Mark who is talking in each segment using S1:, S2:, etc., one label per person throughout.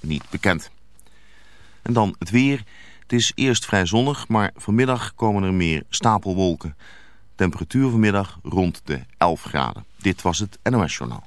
S1: niet bekend. En dan het weer. Het is eerst vrij zonnig, maar vanmiddag komen er meer stapelwolken. Temperatuur vanmiddag rond de 11 graden. Dit was het NOS Journaal.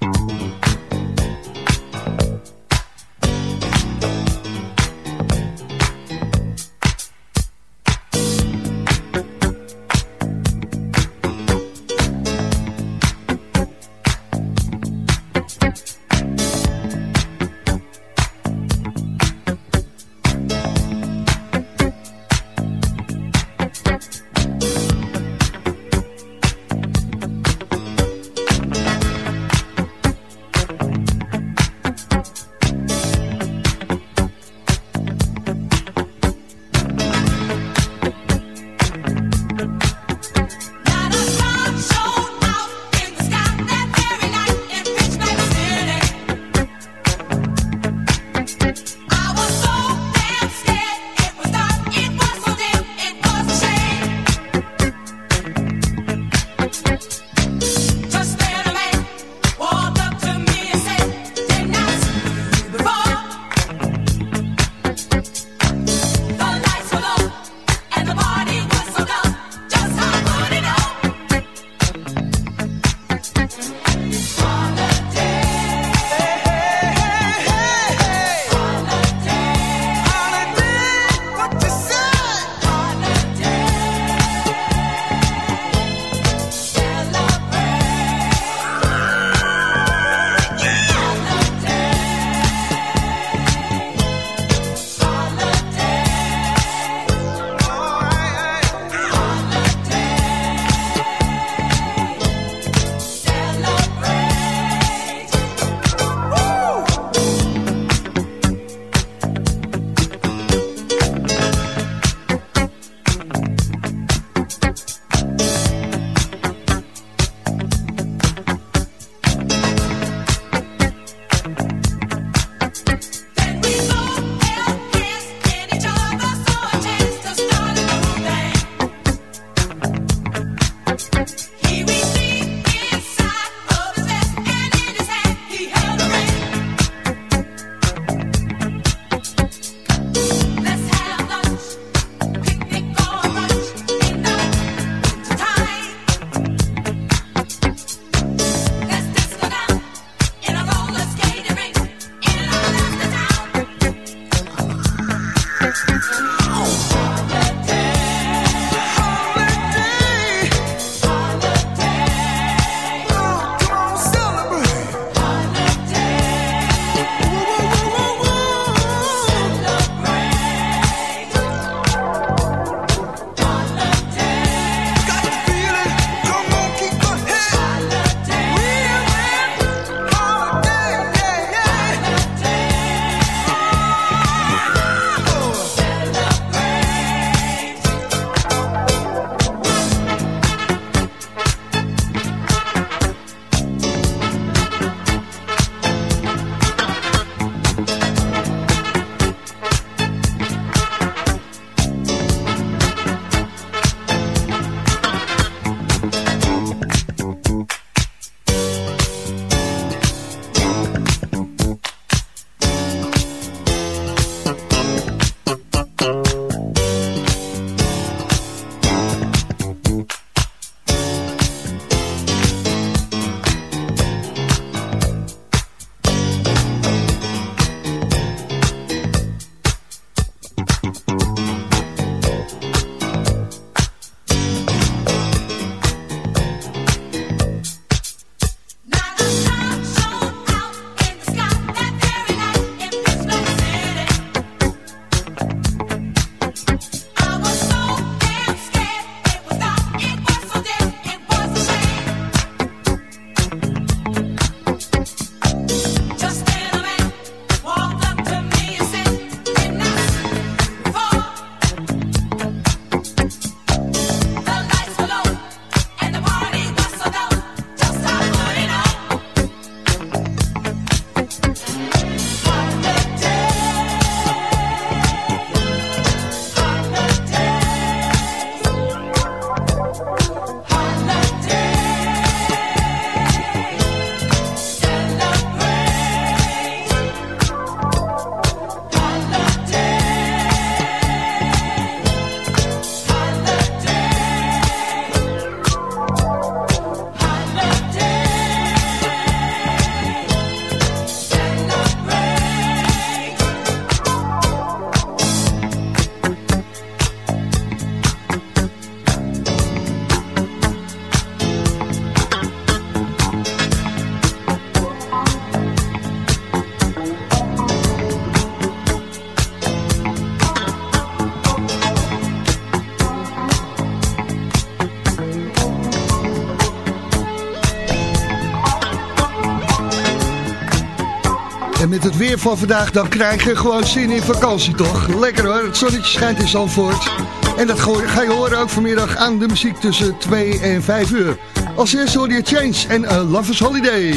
S2: En met het weer van vandaag, dan krijg je gewoon zin in vakantie, toch? Lekker hoor, het zonnetje schijnt in Zandvoort. En dat ga je horen ook vanmiddag aan de muziek tussen 2 en 5 uur. Als eerste hoor je Change en A Lover's Holiday.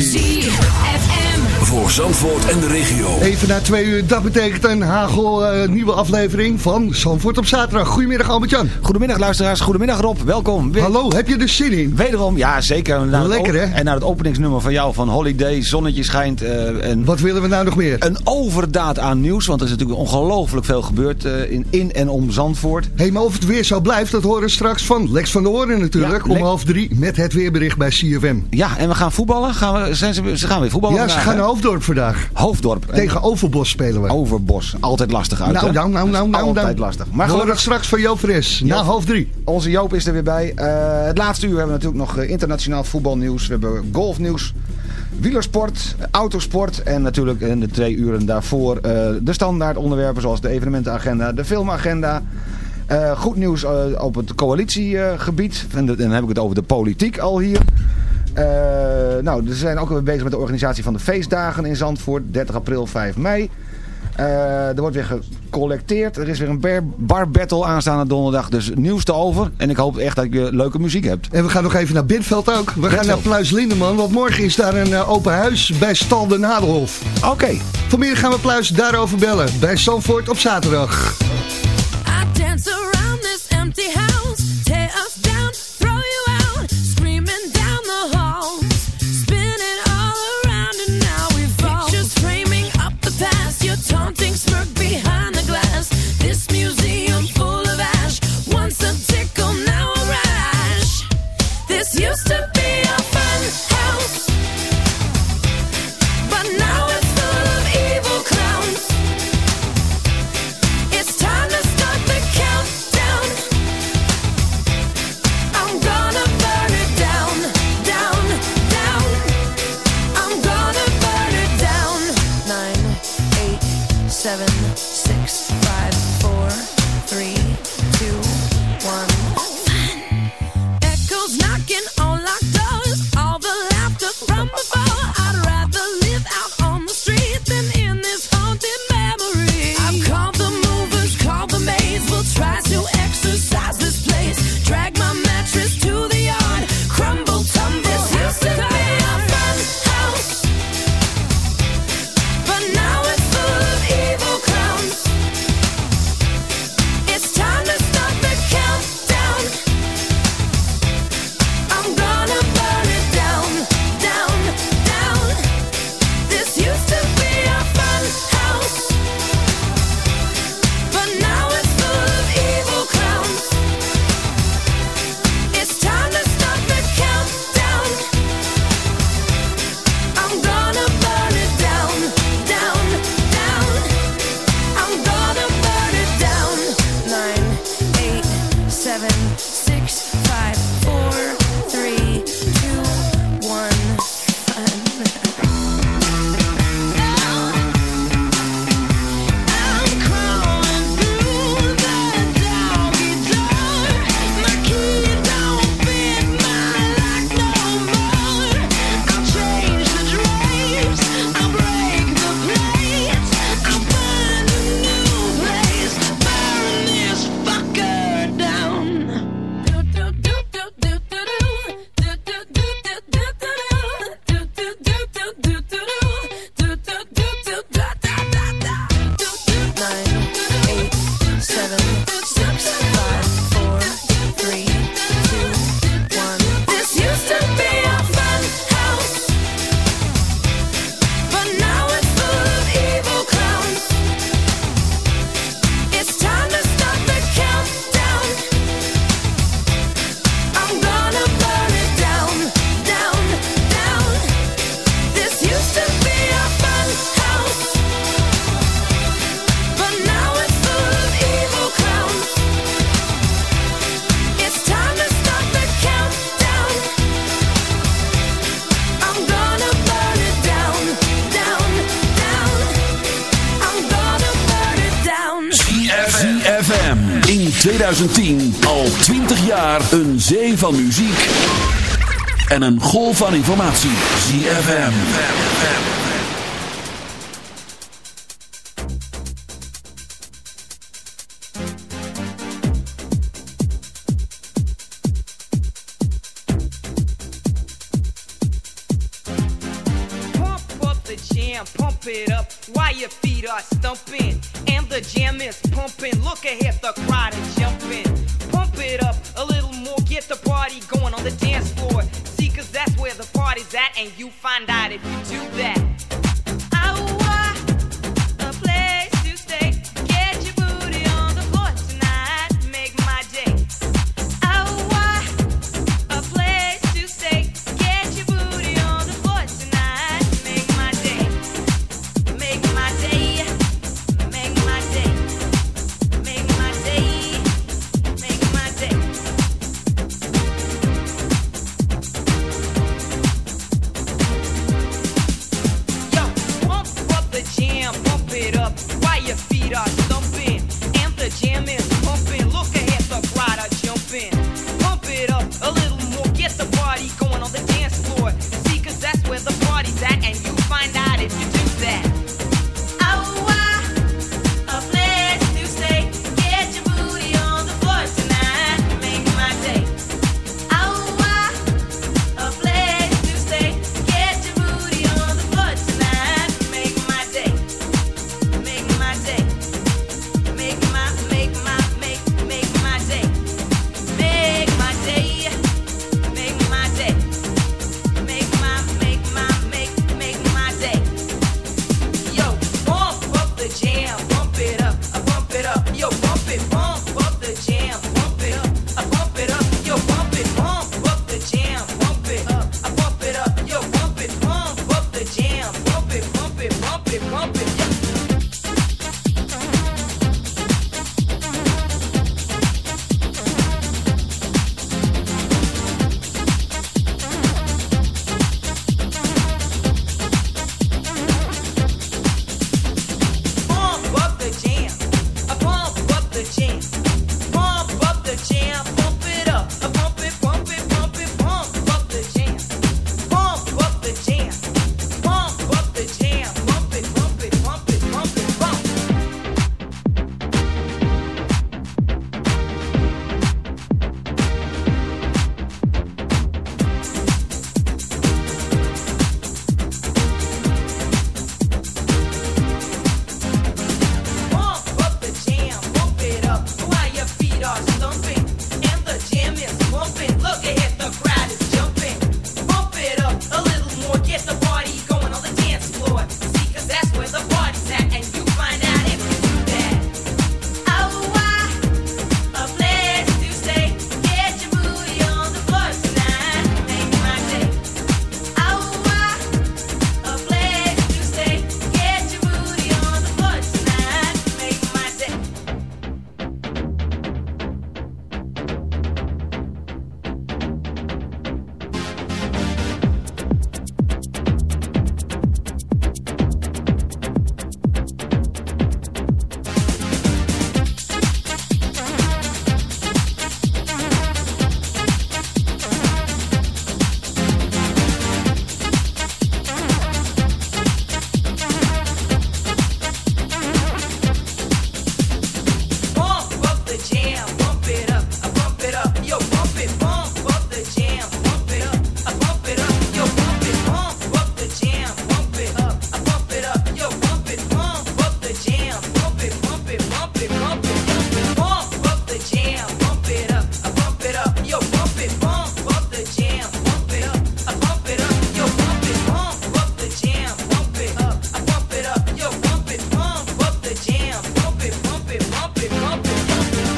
S3: Voor Zandvoort en de regio.
S2: Even na twee uur, dat betekent een hagel uh, nieuwe aflevering van Zandvoort op zaterdag. Goedemiddag Albert-Jan.
S4: Goedemiddag luisteraars, goedemiddag Rob, welkom.
S2: Weer... Hallo, heb je er zin in?
S4: Wederom, ja zeker.
S2: Naar Lekker hè?
S4: En naar het openingsnummer van jou van Holiday, Zonnetje schijnt. Uh, en
S2: Wat willen we nou nog meer?
S4: Een overdaad aan nieuws, want er is natuurlijk ongelooflijk veel gebeurd uh, in, in en om Zandvoort.
S2: Hé, hey, maar of het weer zo blijft, dat horen we straks van Lex van der Hoorn natuurlijk. Ja, om half drie met het weerbericht bij CFM.
S4: Ja, en we gaan voetballen. Gaan we, zijn ze, ze gaan weer voetballen
S2: Ja, ze gaan naar Hoofddorp vandaag.
S4: Hoofddorp.
S2: Tegen Overbos spelen we.
S4: Overbos. Altijd lastig uit,
S2: Nou, nou, nou, nou, nou.
S4: Altijd lastig.
S2: Maar horen straks van Joop Fres. Na half drie.
S4: Onze Joop is er weer bij. Uh, het laatste uur hebben we natuurlijk nog internationaal voetbalnieuws. We hebben golfnieuws. Wielersport, autosport en natuurlijk in de twee uren daarvoor uh, de standaard onderwerpen zoals de evenementenagenda, de filmagenda. Uh, goed nieuws uh, op het coalitiegebied. en dan heb ik het over de politiek al hier. Uh, nou, we zijn ook weer bezig met de organisatie van de feestdagen in Zandvoort. 30 april, 5 mei. Uh, er wordt weer gecollecteerd. Er is weer een bar, bar battle aanstaande donderdag. Dus nieuws te over. En ik hoop echt dat je leuke muziek hebt.
S2: En we gaan nog even naar Binveld ook. We gaan naar Pluis Lindeman. Want morgen is daar een uh, open huis bij Stal de Nadelhof.
S4: Oké. Okay.
S2: Vanmiddag gaan we Pluis daarover bellen. Bij Zandvoort op zaterdag.
S5: I dance around this empty house.
S3: Van muziek en een golf van informatie. ZFM.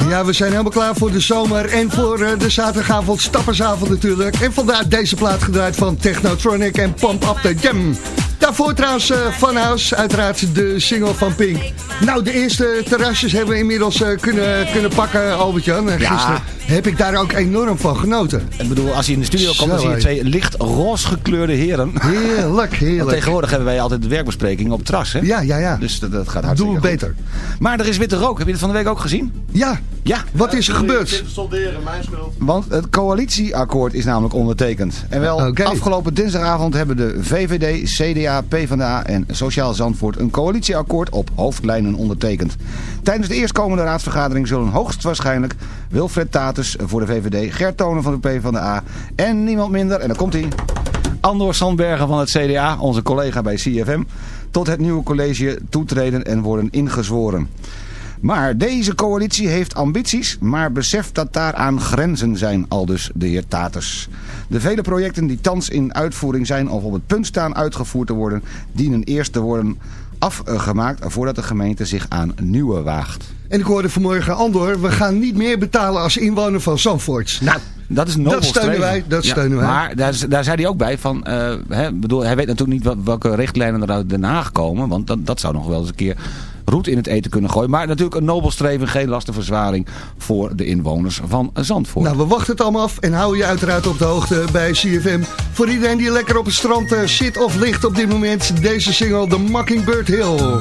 S2: Ja, we zijn helemaal klaar voor de zomer en voor eh, de zaterdagavond, stappersavond natuurlijk. En vandaar deze plaat gedraaid van Technotronic en Pump Up The Jam. Daarvoor trouwens uh, Van huis uiteraard de single van Pink. Nou, de eerste terrasjes hebben we inmiddels eh, kunnen, kunnen pakken, Albert-Jan. Gisteren heb ik daar ook enorm van genoten.
S4: Ik bedoel, als je in de studio komt, dan zie je twee licht roze gekleurde heren.
S2: Heerlijk, heerlijk.
S4: Want tegenwoordig hebben wij altijd de werkbespreking op het terras, hè?
S2: Ja, ja, ja.
S4: Dus dat, dat gaat hartstikke Doe
S2: beter.
S4: Maar er is witte rook. Heb je het van de week ook gezien?
S2: Ja.
S4: Ja.
S2: Wat is er gebeurd?
S1: solderen, mijn schuld.
S4: Want het coalitieakkoord is namelijk ondertekend. En wel, afgelopen dinsdagavond hebben de VVD, CDA CDA, PvdA en Sociaal Zandvoort een coalitieakkoord op hoofdlijnen ondertekend. Tijdens de eerstkomende raadsvergadering zullen hoogstwaarschijnlijk Wilfred Tatus voor de VVD, Gert Tonen van de PvdA en niemand minder, en dan komt hij... Andor Sandbergen van het CDA, onze collega bij CFM, tot het nieuwe college toetreden en worden ingezworen. Maar deze coalitie heeft ambities, maar beseft dat daaraan grenzen zijn, aldus de heer Taters. De vele projecten die thans in uitvoering zijn of op het punt staan uitgevoerd te worden, dienen eerst te worden afgemaakt voordat de gemeente zich aan nieuwe waagt.
S2: En ik hoorde vanmorgen Andor, we gaan niet meer betalen als inwoner van Zandvoort. Nou,
S4: Dat is nobel
S2: Dat steunen
S4: streven.
S2: wij, dat
S4: Ja,
S2: steunen wij.
S4: Maar daar, daar zei hij ook bij van, eh, hè, bedoel, hij weet natuurlijk niet wel- welke richtlijnen er uit Den Haag komen. Want dat, dat zou nog wel eens een keer roet in het eten kunnen gooien. Maar natuurlijk een nobel streven, geen lastenverzwaring voor de inwoners van Zandvoort.
S2: nou, we wachten het allemaal af en houden je uiteraard op de hoogte bij CFM. Voor iedereen die lekker op het strand eh, zit of ligt op dit moment, deze single The Mockingbird Hill.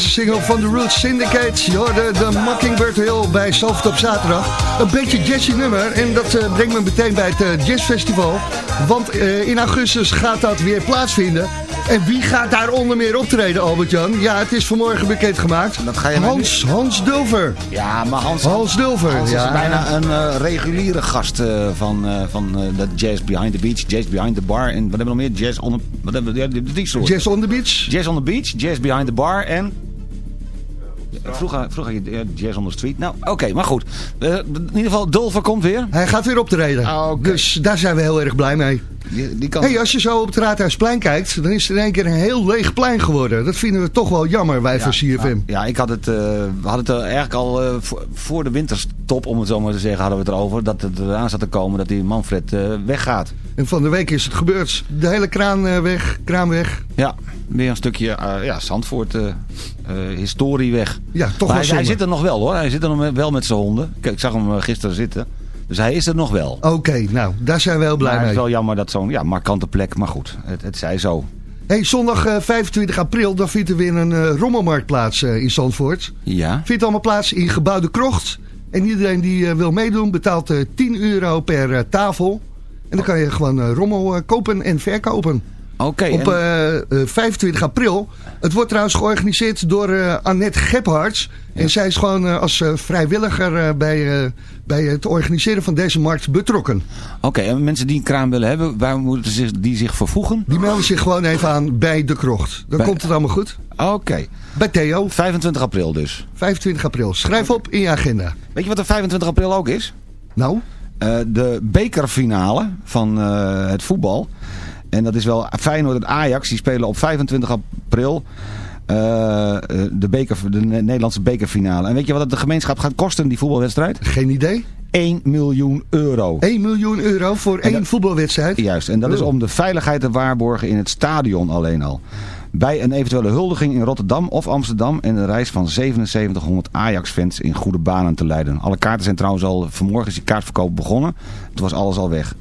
S2: Deze single van The Roots Syndicate. Je hoorde de Mockingbird Hill bij Zalvert op zaterdag. Een beetje jazzy nummer en dat eh, brengt me meteen bij het eh, jazzfestival. Want eh, in augustus gaat dat weer plaatsvinden. En wie gaat daar onder meer optreden, Albert-Jan? Ja, het is vanmorgen bekendgemaakt.
S4: Dat ga je mij
S2: Hans, Hans Dulver.
S4: Ja, maar Hans,
S2: Hans Dulver.
S4: Hans
S2: ja.
S4: is bijna een reguliere gast van, van dat Jazz Behind the Beach, Jazz Behind the Bar. En wat hebben we nog meer? Jazz on the... Wat hebben we? Die, die soort.
S2: Jazz on the Beach.
S4: Jazz on the Beach, Jazz Behind the Bar en... Vroeger, vroeger had je Jazz on the Street. Nou, oké, maar goed. Eh, in ieder geval, Dulver komt weer.
S2: Hij gaat weer optreden.
S4: Ah, oké.
S2: Dus daar zijn we heel erg blij mee.
S4: Die, die kan...
S2: Hey, als je zo op het Raadhuisplein kijkt, dan is het in één keer een heel leeg plein geworden. Dat vinden we toch wel jammer, wij van CFM.
S4: nou, ja, ik had het, eh, we hadden het er eigenlijk al eh, voor, de winterstop, om het zo maar te zeggen, hadden we het erover. Dat het eraan zat te komen dat die Manfred eh, weggaat.
S2: En van de week is het gebeurd. De hele kraan weg, kraan weg.
S4: Ja, weer een stukje ja, Zandvoort historie weg.
S2: Ja, toch
S4: maar
S2: wel
S4: hij, hij zit er nog wel hoor. Hij zit er nog wel met zijn honden. Kijk, ik zag hem gisteren zitten. Dus hij is er nog wel.
S2: Oké, nou, daar zijn we heel blij
S4: maar het
S2: mee.
S4: is wel jammer dat zo'n ja, markante plek. Maar goed, het, het zij zo.
S2: Hey, zondag eh, 25 april, dan vindt er weer een eh, rommelmarkt plaats eh, in Zandvoort.
S4: Ja.
S2: Vindt allemaal plaats in gebouwde krocht. En iedereen die eh, wil meedoen betaalt eh 10 euro per eh, tafel. En dan kan je gewoon eh, rommel eh, kopen en verkopen. Op
S4: en-
S2: eh, eh, 25 april. Het wordt trouwens georganiseerd door eh, Annette Gebhards. En zij is gewoon als vrijwilliger bij, bij het organiseren van deze markt betrokken.
S4: Oké, en mensen die een kraam willen hebben, waar moeten zich, die zich vervoegen?
S2: Die melden zich gewoon even aan bij de krocht. Dan
S4: Bij-
S2: komt het allemaal goed.
S4: Oké,
S2: Bij Theo,
S4: 25 april dus.
S2: 25 april. Schrijf op in je agenda.
S4: Weet je wat er 25 april ook is?
S2: Nou,
S4: de bekerfinale van het voetbal. En dat is wel Feyenoord en Ajax. Die spelen op 25 april eh, eh, de, beker, de Ne- Nederlandse bekerfinale. En weet je wat het de gemeenschap gaat kosten, die voetbalwedstrijd?
S2: geen idee.
S4: 1 miljoen euro.
S2: 1 miljoen euro voor één
S4: dat-
S2: voetbalwedstrijd.
S4: Juist, en dat is om de veiligheid te waarborgen in het stadion alleen al. Bij een eventuele huldiging in Rotterdam of Amsterdam en een reis van 7700 Ajax-fans in goede banen te leiden. Alle kaarten zijn trouwens al, vanmorgen is die kaartverkoop begonnen. Het was alles al weg.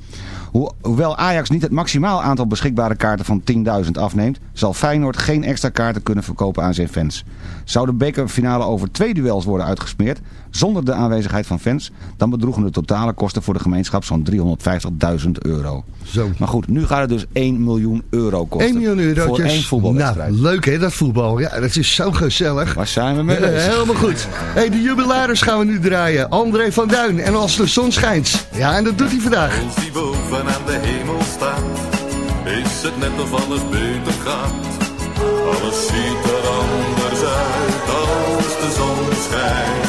S4: Ho- hoewel Ajax niet het maximaal aantal beschikbare kaarten van 10.000 afneemt, zal Feyenoord geen extra kaarten kunnen verkopen aan zijn fans. Zou de bekerfinale over twee duels worden uitgesmeerd, zonder de aanwezigheid van fans, dan bedroegen de totale kosten voor de gemeenschap zo'n 350.000 euro.
S2: Zo.
S4: Maar goed, nu gaat het dus 1 miljoen euro kosten.
S2: 1 miljoen eurotjes.
S4: Voor één voetbalwedstrijd.
S2: Nou, leuk hè, dat voetbal. Ja, dat is zo gezellig.
S4: Waar zijn we mee
S2: helemaal goed. Hey, de jubilaris gaan we nu draaien. André van Duin. En als de zon schijnt. Ja, en dat doet hij vandaag.
S6: Als die boven aan de hemel staat, is het net of alles beter gaat. Alles ziet er anders uit als de zon schijnt.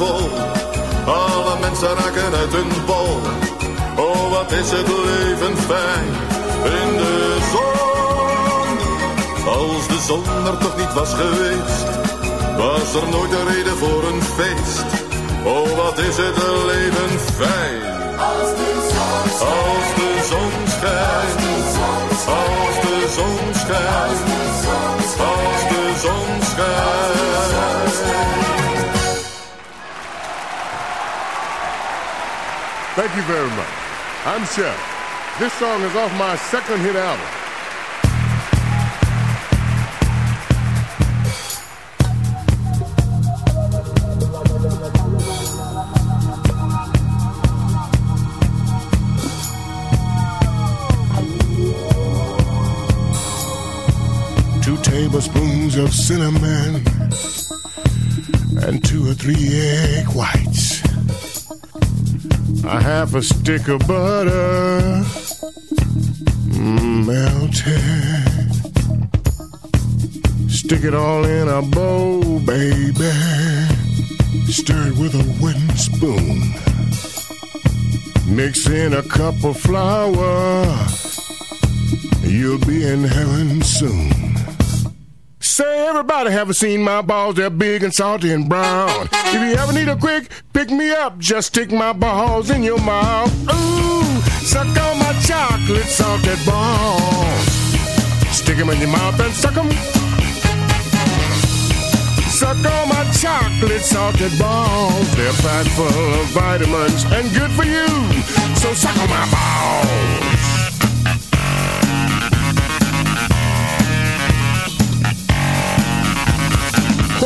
S6: Alle mensen raken uit hun bol. Oh, wat is het leven fijn in de zon. Als de zon er toch niet was geweest, was er nooit een reden voor een feest. Oh, wat is het leven fijn. Als de zon Als de zon schijnt. Als de zon schijnt. Als de zon schijnt.
S7: Thank you very much. I'm Chef. This song is off my second hit album. Two tablespoons of cinnamon and two or three egg whites. A half a stick of butter mm, melted. Stick it all in a bowl, baby. Stir it with a wooden spoon. Mix in a cup of flour. You'll be in heaven soon. Everybody have seen my balls? They're big and salty and brown. If you ever need a quick pick me up, just stick my balls in your mouth. Ooh, suck on my chocolate salted balls. Stick 'em in your mouth and suck 'em. Suck on my chocolate salted balls. They're packed full of vitamins and good for you. So suck on my balls.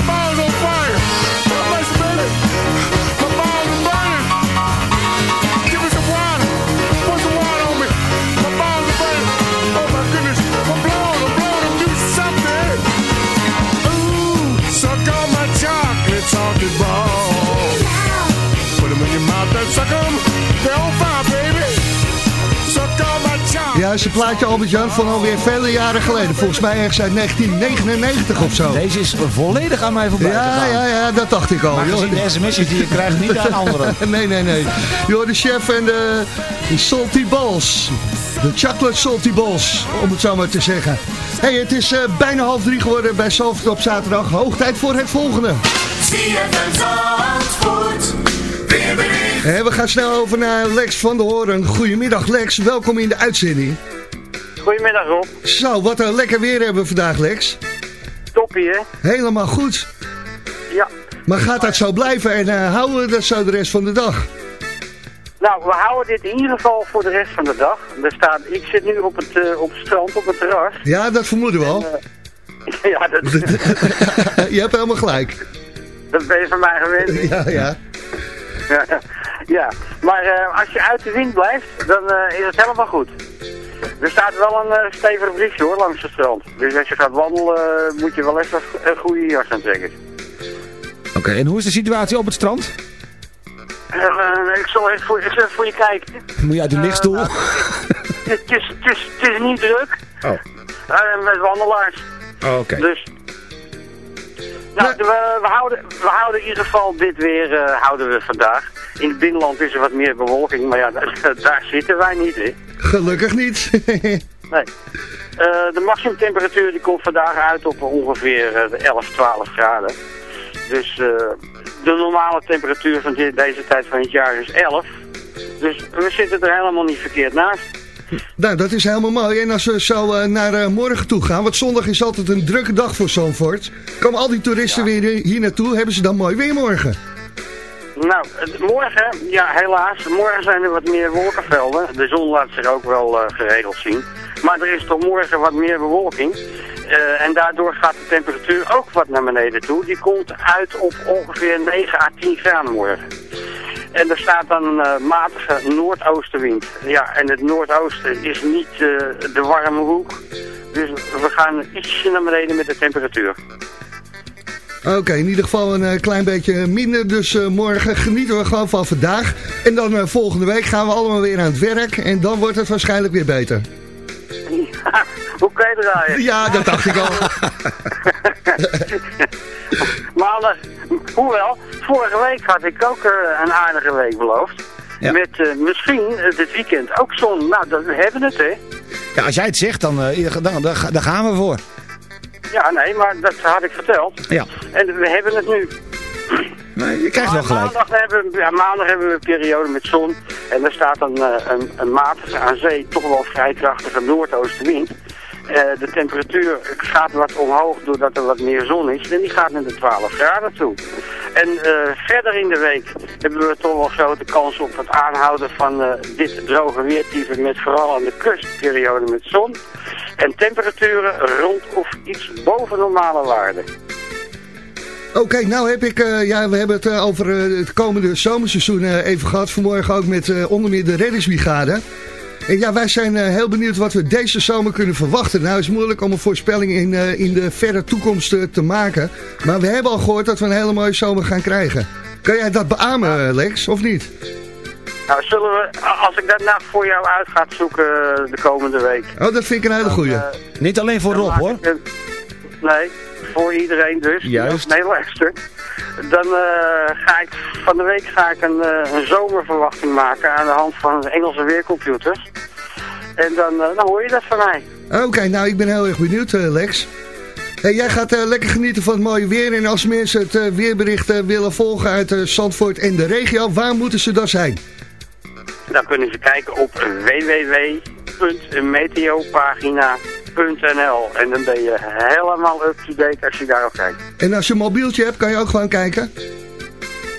S7: My balls on fire!
S2: Is een plaatje Albert-Jan van alweer vele jaren geleden. Volgens mij ergens uit 1999 of zo.
S4: Deze is volledig aan mij voorbij
S2: Ja,
S4: gegaan.
S2: ja, ja, dat dacht ik al.
S4: Maar
S2: joh.
S4: de sms'jes die je krijgt, niet aan anderen.
S2: nee, nee, nee. Joh, de chef en de, de salty balls. De chocolate salty balls, om het zo maar te zeggen. hey, het is eh, bijna half drie geworden bij Zalvoort op zaterdag. Hoog tijd voor het volgende. Eh, we gaan snel over naar Lex van der Hoorn. Goedemiddag Lex, welkom in de uitzending.
S8: Goedemiddag Rob.
S2: Zo, wat een lekker weer hebben we vandaag Lex.
S8: Toppie hè?
S2: Helemaal goed.
S8: Ja.
S2: Maar gaat dat zo blijven en eh, houden we dat zo de rest van de dag?
S8: Nou, we houden dit in ieder geval voor de rest van de dag. Er staat, ik zit nu op het, eh, op het strand, op het terras.
S2: Ja, dat vermoeden we al.
S8: ja, dat,
S2: je hebt helemaal gelijk.
S8: dat ben je van mij gewend.
S2: Ja, ja.
S8: Ja, ja. maar eh, als je uit de wind blijft, dan eh, is het helemaal goed. Er staat wel een eh, stevig briefje hoor, langs het strand. Dus als je gaat wandelen, moet je wel even een goede jas aan trekken.
S4: Oké, en hoe is de situatie op het strand?
S8: Eh, ik, zal even voor, even voor je kijken.
S4: Moet je uit de lichtstoel?
S8: Het het is, het, is, het is niet druk.
S4: Oh.
S8: Met wandelaars.
S4: Oh, Oké.
S8: Dus, nou, we, we, houden, we houden in ieder geval dit weer eh, houden we vandaag. In het binnenland is er wat meer bewolking, maar ja, daar, daar zitten wij niet in.
S2: Gelukkig niet.
S8: Nee. Eh, de maximumtemperatuur die komt vandaag uit op ongeveer de 11, 12 graden. Dus eh, de normale temperatuur van deze tijd van het jaar is 11. Dus we zitten er helemaal niet verkeerd naast.
S2: Nou, dat is helemaal mooi. En als we zo eh, naar eh, morgen toe gaan, want zondag is altijd een drukke dag voor Zandvoort. Komen al die toeristen weer hier naartoe, hebben ze dan mooi weer morgen?
S8: Nou, morgen, ja helaas, morgen zijn er wat meer wolkenvelden. De zon laat zich ook wel eh, geregeld zien. Maar er is toch morgen wat meer bewolking. Eh, en daardoor gaat de temperatuur ook wat naar beneden toe. Die komt uit op ongeveer 9 à 10 graden morgen. En er staat dan een eh, matige noordoostenwind. Ja, en het noordoosten is niet eh, de warme hoek. Dus we gaan ietsje naar beneden met de temperatuur.
S2: Oké, in ieder geval een eh, klein beetje minder. Dus morgen genieten we gewoon van vandaag. En dan volgende week gaan we allemaal weer aan het werk. En dan wordt het waarschijnlijk weer beter.
S8: Hoe je draaien?
S2: Ja, dat dacht ik al.
S8: maar anders, hoewel, vorige week had ik ook eh, een aardige week beloofd.
S4: Ja.
S8: Met eh, misschien eh, dit weekend ook zon. Nou, dat, we hebben het, hè.
S4: Ja, als jij het zegt, dan, eh, dan, dan, dan gaan we voor.
S8: Ja, nee, maar dat had ik verteld.
S4: Ja.
S8: En we hebben het nu.
S4: Nee, je krijgt wel gelijk.
S8: Maandag hebben, we, ja, maandag hebben we een periode met zon. En er staat een, eh, een, een matige aan zee, toch wel vrij krachtige noordoostenwind. Eh, de temperatuur gaat wat omhoog doordat er wat meer zon is. En die gaat naar de 12 graden toe. En eh, verder in de week hebben we toch wel grote kans op het aanhouden van eh, dit droge weertype. Met vooral aan de kust periode met zon. En temperaturen rond of iets boven normale waarden.
S2: Oké, nou heb ik, ja, we hebben het over het komende zomerseizoen even gehad. Vanmorgen ook met onder meer de reddingsbrigade. En ja, wij zijn eh, heel benieuwd wat we deze zomer kunnen verwachten. Nou, het is moeilijk om een voorspelling in, eh, in de verre toekomst eh, te maken. Maar we hebben al gehoord dat we een hele mooie zomer gaan krijgen. Kan jij dat beamen, Lex, of niet?
S8: Nou, zullen we, als ik dat nou voor jou uit ga zoeken de komende week.
S2: Oh, dat vind ik een hele goeie.
S4: Niet alleen voor Rob, hoor.
S8: een- nee, voor iedereen dus.
S4: Juist.
S8: Nee, luister. Dan eh, ga ik van de week ga ik een, eh, een zomerverwachting maken aan de hand van de Engelse weercomputers. En dan, eh, dan hoor je dat van mij.
S2: Oké, nou ik ben heel erg benieuwd, Lex. Hey, jij gaat lekker genieten van het mooie weer. En als mensen het weerbericht willen volgen uit Zandvoort en de regio, waar moeten ze dan zijn?
S8: Dan kunnen ze kijken op www.meteopagina.nl En dan ben je helemaal up-to-date als je daarop kijkt.
S2: En als je een mobieltje hebt, kan je ook gewoon kijken.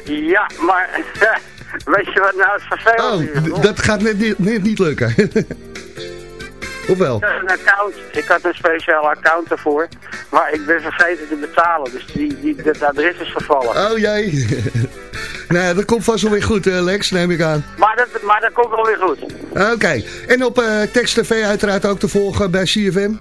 S8: Ja, maar weet je wat nou het vervelende is?
S2: Oh, dat gaat net, niet- net niet lukken. of wel?
S8: Ik had een account, ik had een speciaal account ervoor, maar ik ben vergeten te betalen, dus die, die, dat adres is vervallen.
S2: Oh jee. nou, dat komt vast wel weer goed, eh, Lex, neem ik aan.
S8: Maar, dat, maar dat komt wel weer goed.
S2: Oké, en op eh Text TV uiteraard ook te volgen bij CFM.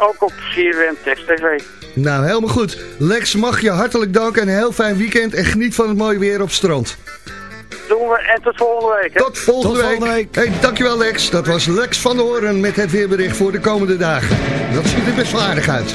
S8: Ook op CWM Text TV.
S2: Nou, helemaal goed. Lex, mag je hartelijk danken en een heel fijn weekend. En geniet van het mooie weer op het strand.
S8: Doen we en tot volgende week. Hè?
S2: Tot volgende,
S4: Tot
S2: week.
S4: volgende week.
S2: Hey, dankjewel Lex. Dat was Lex van de Hoorn met het weerbericht voor de komende dagen. Dat ziet er best wel aardig uit.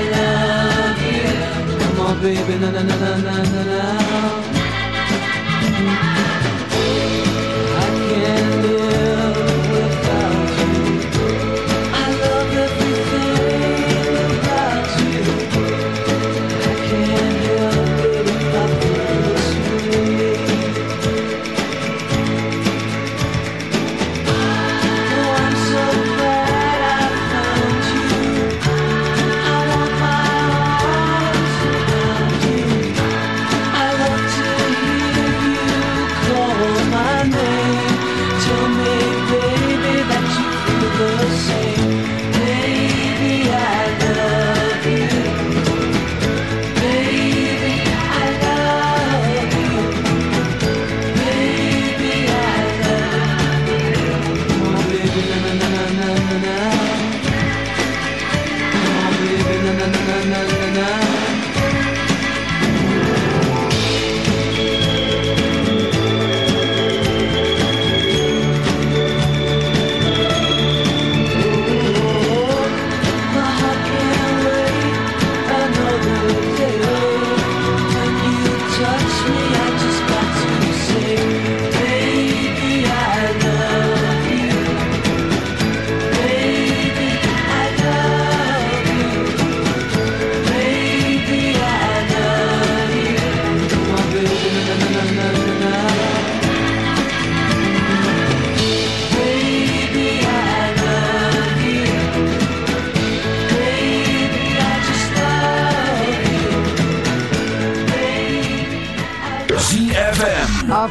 S9: I love you. Come on, baby, na na na na na na. na.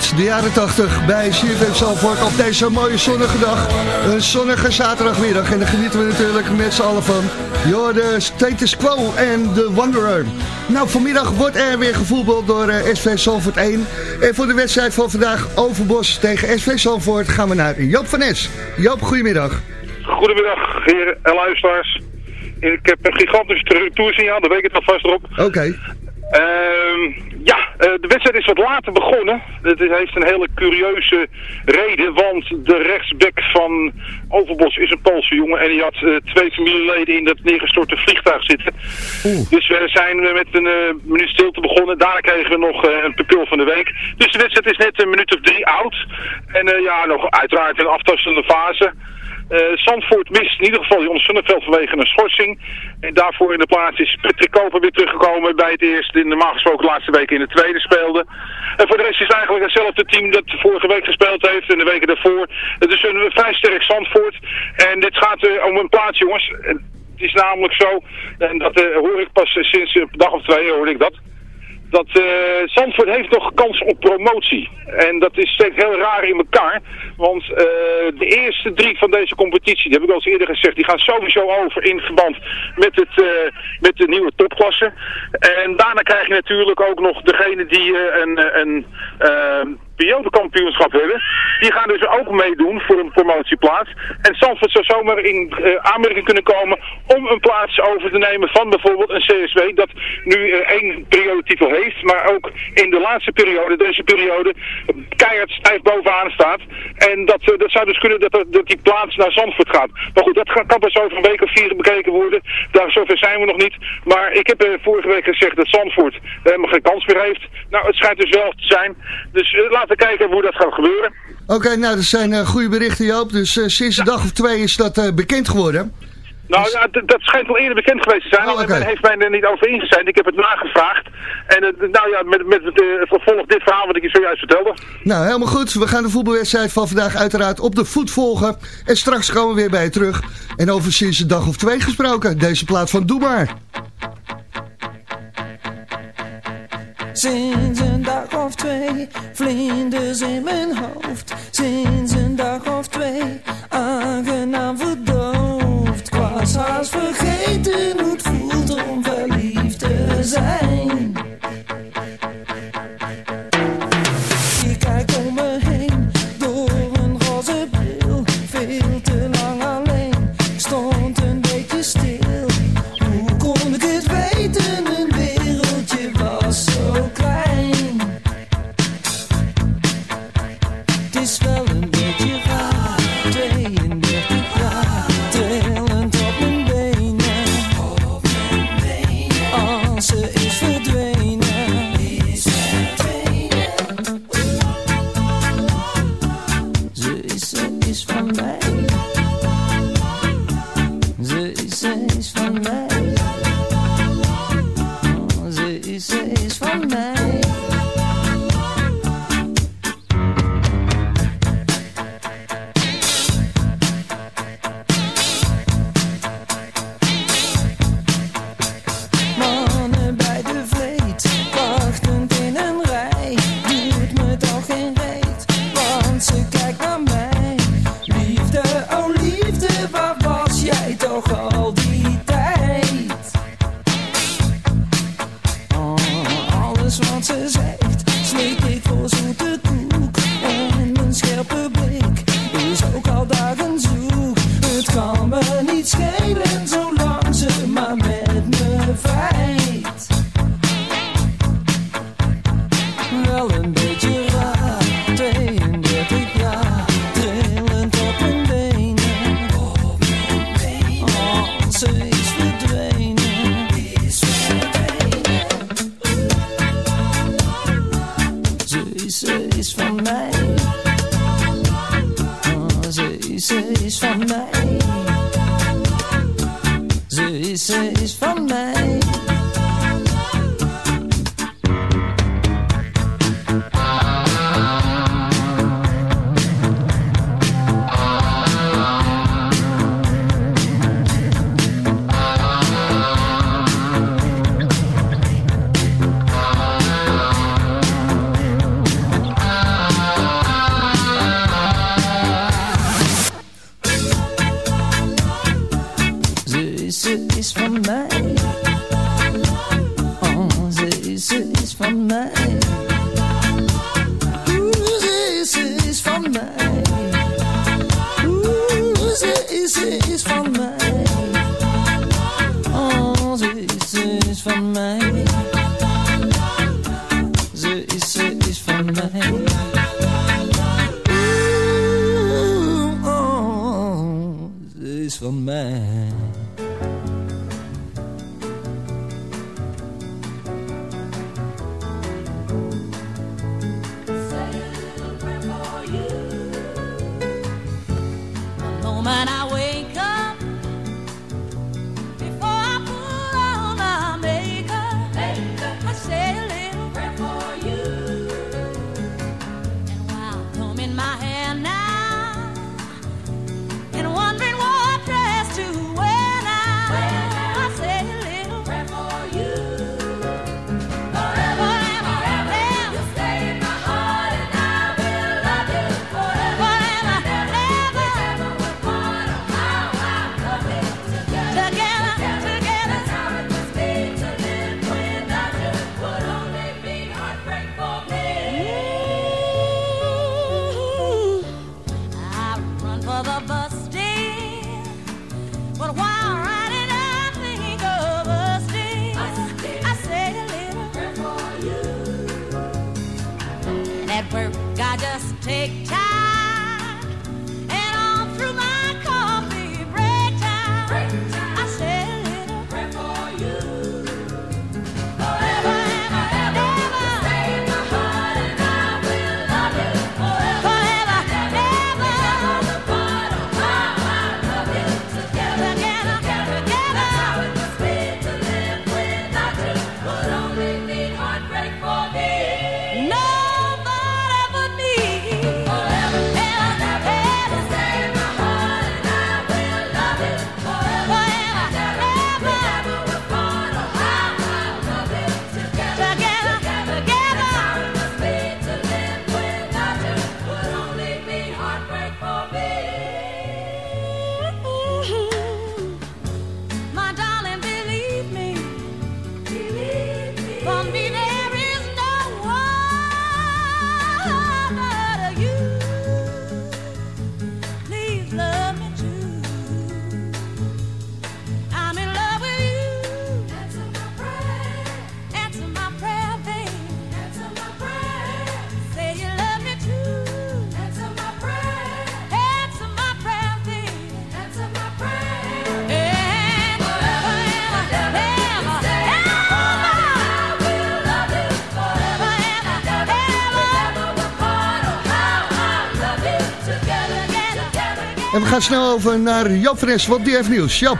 S2: Uit de jaren 80 bij CFM Zalvoort op deze mooie zonnige dag. Een zonnige zaterdagmiddag en daar genieten we natuurlijk met z'n allen van. Joh, de Status Quo en de Wanderer. Nou, vanmiddag wordt er weer gevoetbald door eh, SV Zalvoort 1. En voor de wedstrijd van vandaag Overbos tegen SV Zalvoort gaan we naar Joop van Es. Joop, goedemiddag.
S10: Goedemiddag, heren en luisteraars. Ik heb een gigantisch toursignaal, daar weet ik het alvast op.
S2: Oké.
S10: Is wat later begonnen. Het heeft een hele curieuze reden, want de rechtsback van Overbos is een Poolse jongen en die had eh, twee familieleden in dat neergestorte vliegtuig zitten. Dus we zijn met een eh, minuut stilte begonnen. Daarna kregen we nog eh, een pupil van de week. Dus de wedstrijd is net een minuut of drie oud. En ja, nog uiteraard een aftastende fase. Eh Zandvoort mist in ieder geval Jon Sonneveld vanwege een schorsing. En daarvoor in de plaats is Patrick Koper weer teruggekomen bij het eerste. Normaal gesproken laatste week in de tweede speelde. En voor de rest is het eigenlijk hetzelfde team dat vorige week gespeeld heeft en de weken daarvoor. Het is een vrij sterk Zandvoort. En dit gaat eh, om een plaats jongens. En Het is namelijk zo, en dat eh, hoor ik pas eh, sinds een dag of twee hoorde ik dat dat eh Zandvoort heeft nog kans op promotie. En dat is steeds heel raar in elkaar. Want eh, de eerste drie van deze competitie, die heb ik al eens eerder gezegd, die gaan sowieso over in verband met, het, eh, met de nieuwe topklasse. En daarna krijg je natuurlijk ook nog degene die een, een, periodekampioenschap hebben. Die gaan dus ook meedoen voor een promotieplaats. En Zandvoort zou zomaar in eh, aanmerking kunnen komen om een plaats over te nemen van bijvoorbeeld een CSW dat nu eh, één periodetitel heeft, maar ook in de laatste periode, deze periode, keihard stijf bovenaan staat. En dat, eh, dat zou dus kunnen dat, dat die plaats naar Zandvoort gaat. Maar goed, dat kan pas over een week of vier bekeken worden. Daar zover zijn we nog niet. Maar ik heb vorige week gezegd dat Zandvoort helemaal geen kans meer heeft. Nou, het schijnt dus wel te zijn. Dus laten kijken hoe dat gaat gebeuren.
S2: Oké, nou dat zijn eh, goede berichten Joop. Dus eh, sinds een dag of twee is dat eh, bekend geworden.
S10: Nou ja, d- dat schijnt wel eerder bekend geweest te zijn.
S2: Oh, oké.
S10: Men heeft mij er niet over ingezet. Ik heb het nagevraagd. En nou ja, met, met het vervolg dit verhaal wat ik je zojuist vertelde.
S2: Nou, helemaal goed. We gaan de voetbalwedstrijd van vandaag uiteraard op de voet volgen. En straks komen we weer bij je terug. En over sinds een dag of twee gesproken. Deze plaat van Doe Maar.
S9: Sinds een dag of twee, vlinders in mijn hoofd. Mij. Ze is, is En
S2: we gaan snel over naar Jap Fres, want die heeft nieuws. Jap.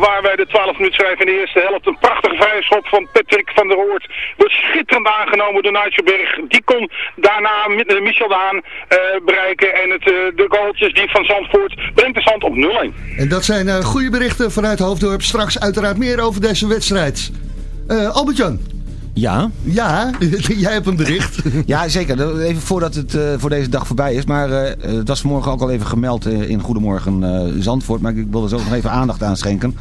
S10: Waar wij de 12 minuten schrijven in de eerste helft. Een prachtige vrije schop van Patrick van der Hoort. Wordt schitterend aangenomen door Nijtjeberg. Die kon daarna met eh, Michel Daan eh, bereiken. En het, eh, de goaltjes die van Zandvoort brengt de Zand op 0-1.
S2: En dat zijn goede berichten vanuit Hoofddorp. Straks uiteraard meer over deze wedstrijd. Albert-Jan.
S4: Ja?
S2: Ja, jij hebt een bericht.
S4: Ja, zeker. Even voordat het eh, voor deze dag voorbij is. Maar eh, het was vanmorgen ook al even gemeld in Goedemorgen Zandvoort. Maar ik wil er zo nog even aandacht aan schenken.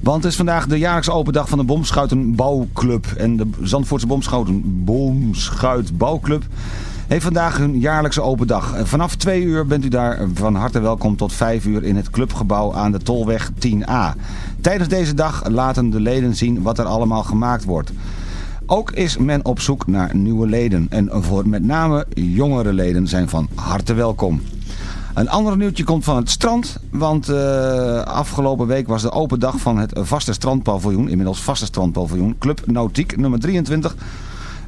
S4: Want het is vandaag de jaarlijkse open dag van de Bomschuitenbouwclub. En de Zandvoortse Bomschuiten, Bomschuitbouwclub heeft vandaag hun jaarlijkse open dag. Vanaf 2 uur bent u daar van harte welkom tot 5 uur in het clubgebouw aan de Tolweg 10A. Tijdens deze dag laten de leden zien wat er allemaal gemaakt wordt. Ook is men op zoek naar nieuwe leden. En voor met name jongere leden zijn van harte welkom. Een ander nieuwtje komt van het strand. Want eh, afgelopen week was de open dag van het vaste strandpaviljoen. Inmiddels vaste strandpaviljoen. Club Nautiek nummer 23.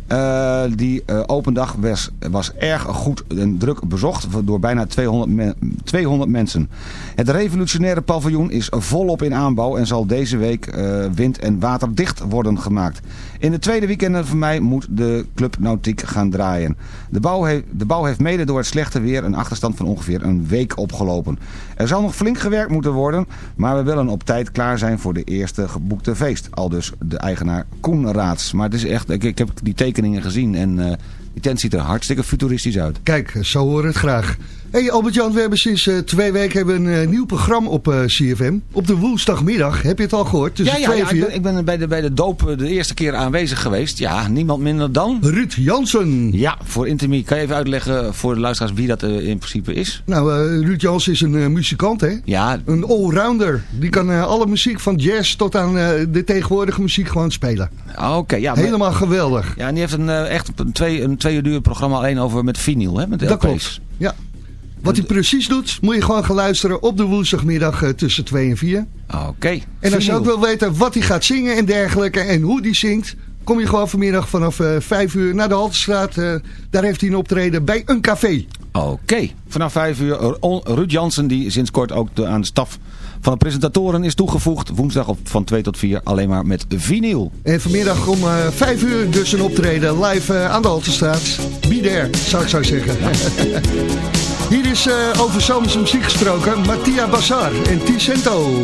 S4: Eh, die eh, open dag was, was erg goed en druk bezocht door bijna 200, me- 200 mensen. Het revolutionaire paviljoen is volop in aanbouw en zal deze week wind- en waterdicht worden gemaakt. In de tweede weekenden van mei moet de Club Nautiek gaan draaien. De bouw, heeft, de bouw heeft mede door het slechte weer een achterstand van ongeveer een week opgelopen. Er zal nog flink gewerkt moeten worden, maar we willen op tijd klaar zijn voor de eerste geboekte feest. Al dus de eigenaar Koen Raads. Maar het is echt, ik, heb die tekeningen gezien en eh, die tent ziet er hartstikke futuristisch uit.
S2: Kijk, zo horen het graag. Hey Albert-Jan, we hebben sinds eh, twee weken hebben een eh, nieuw programma op eh, CFM. Op de woensdagmiddag, heb je het al gehoord? Tussen
S4: ja, ja,
S2: twee
S4: ja
S2: en
S4: ik ben, ik ben bij, de, bij de doop de eerste keer aanwezig geweest. Ja, niemand minder dan...
S2: Ruud Jansen.
S4: Ja, voor Intimie. Kan je even uitleggen voor de luisteraars wie dat in principe is?
S2: Nou, Ruud Jansen is een muzikant, hè?
S4: Ja.
S2: Een allrounder. Die kan alle muziek van jazz tot aan de tegenwoordige muziek gewoon spelen.
S4: Oké, ja. maar-
S2: Helemaal geweldig.
S4: Ja, en die heeft een, echt een twee, een twee uur duur programma alleen over met vinyl, hè? Met
S2: Dat
S4: LP's.
S2: klopt. Ja. Wat hij precies doet, moet je gewoon gaan luisteren op de woensdagmiddag eh, tussen 2 en 4.
S4: Oké.
S2: En als je ook wil weten wat hij gaat zingen en dergelijke en hoe die zingt... kom je gewoon vanmiddag vanaf eh 5 uur naar de Haltestraat. eh, daar heeft hij een optreden bij een café.
S4: Oké, vanaf vijf uur. On- Ruud Jansen, die sinds kort ook aan de staf van de presentatoren is toegevoegd. Woensdag op, van 2 tot 4 alleen maar met vinyl.
S2: En vanmiddag om eh 5 uur dus een optreden live aan de Haltestraat. Be there, zou ik zo zeggen. Hier is eh, over zomerse muziek gesproken. Mattia Bassar en Ticento.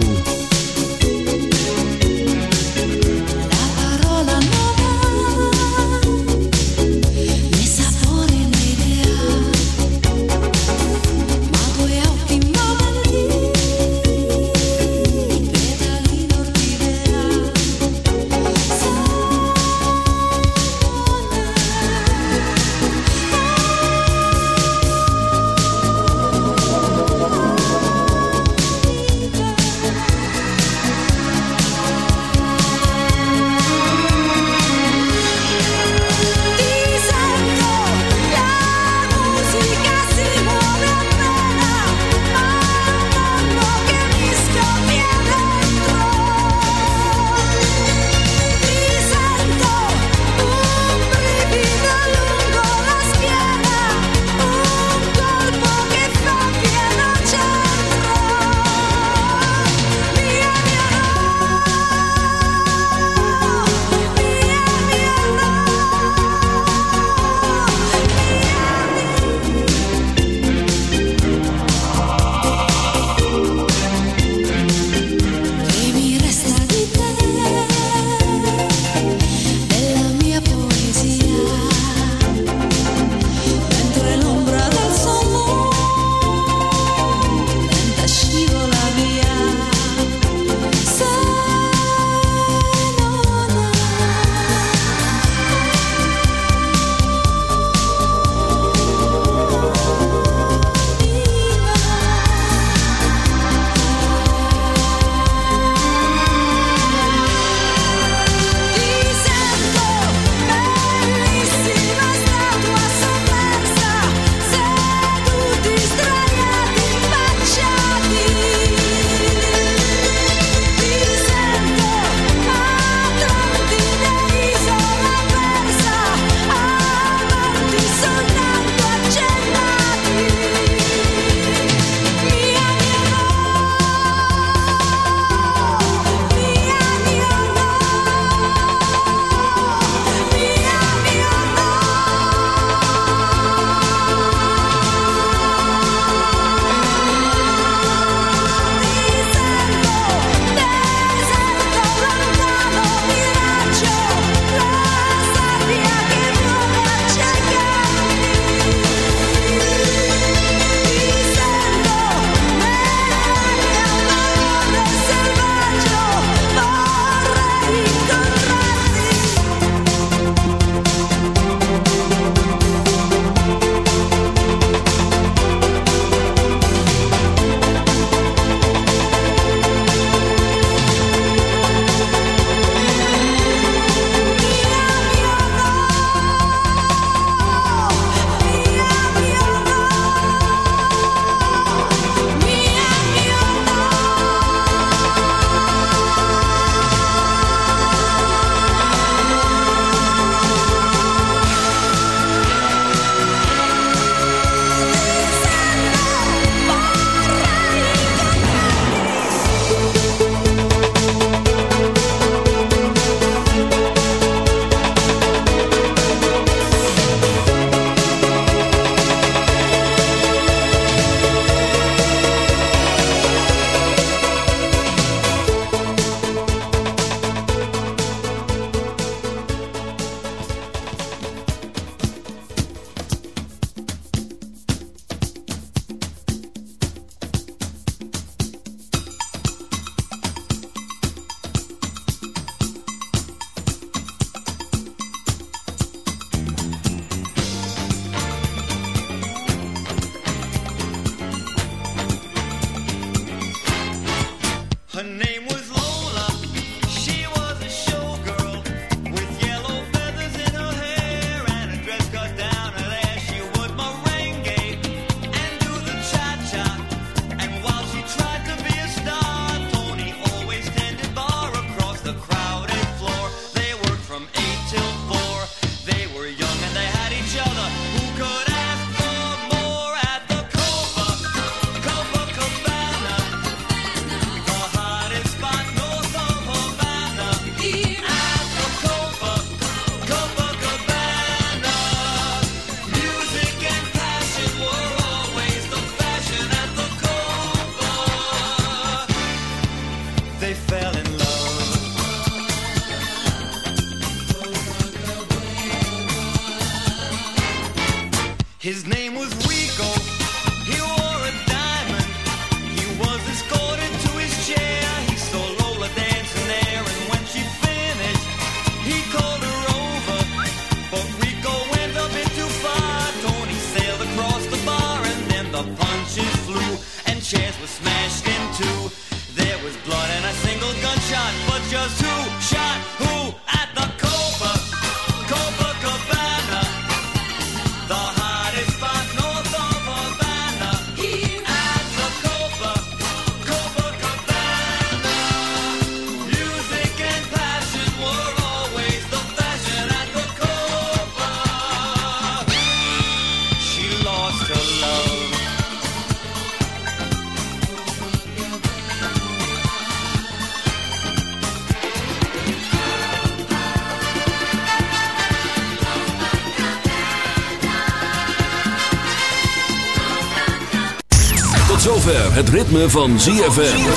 S3: Ritme van ZFM.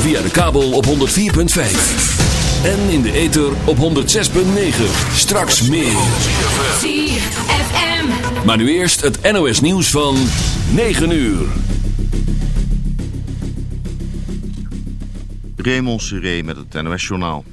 S3: Via de kabel op 104.5. En in de ether op 106.9. Straks meer.
S11: ZFM.
S3: Maar nu eerst het NOS nieuws van 9 uur.
S1: Raymond Seré met het NOS-journaal.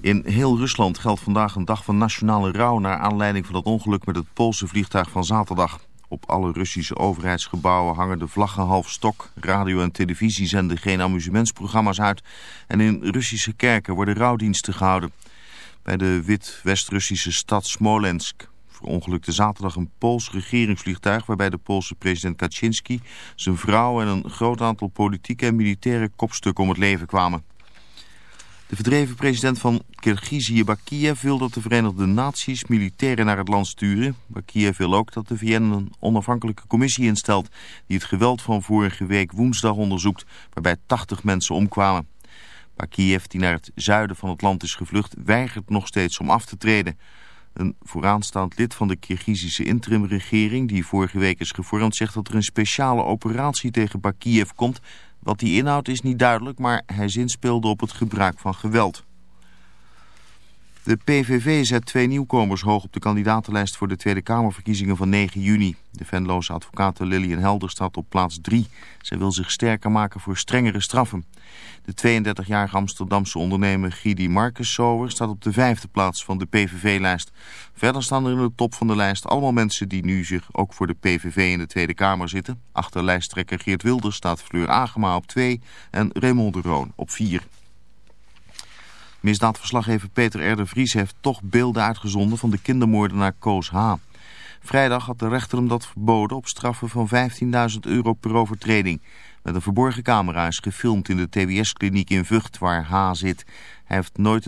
S1: In heel Rusland geldt vandaag een dag van nationale rouw... naar aanleiding van het ongeluk met het Poolse vliegtuig van zaterdag. Op alle Russische overheidsgebouwen hangen de vlaggen half stok. Radio en televisie zenden geen amusementsprogramma's uit. En in Russische kerken worden rouwdiensten gehouden. Bij de wit-West-Russische stad Smolensk verongelukte zaterdag een Pools regeringsvliegtuig... waarbij de Poolse president Kaczynski, zijn vrouw en een groot aantal politieke en militaire kopstukken om het leven kwamen. De verdreven president van Kirgizië, Bakiev, wil dat de Verenigde Naties militairen naar het land sturen. Bakiev wil ook dat de VN een onafhankelijke commissie instelt die het geweld van vorige week woensdag onderzoekt, waarbij 80 mensen omkwamen. Bakiev, die naar het zuiden van het land is gevlucht, weigert nog steeds om af te treden. Een vooraanstaand lid van de Kirgizische interimregering, die vorige week is gevormd, zegt dat er een speciale operatie tegen Bakiev komt. Wat die inhoudt is niet duidelijk, maar hij zinspeelde op het gebruik van geweld. De PVV zet twee nieuwkomers hoog op de kandidatenlijst voor de Tweede Kamerverkiezingen van 9 juni. De Venloze advocaat Lillian Helder staat op plaats 3. Zij wil zich sterker maken voor strengere straffen. De 32-jarige Amsterdamse ondernemer Gidi Marcus Sower staat op de vijfde plaats van de PVV-lijst. Verder staan er in de top van de lijst allemaal mensen die nu zich ook voor de PVV in de Tweede Kamer zitten. Achter lijsttrekker Geert Wilders staat Fleur Agema op 2 en Raymond de Roon op 4. Misdaadverslaggever Peter R. de Vries heeft toch beelden uitgezonden van de kindermoordenaar Koos H. Vrijdag had de rechter hem dat verboden op straffen van 15.000 euro per overtreding. Met een verborgen camera is gefilmd in de TBS-kliniek in Vught waar H. zit. Hij heeft nooit een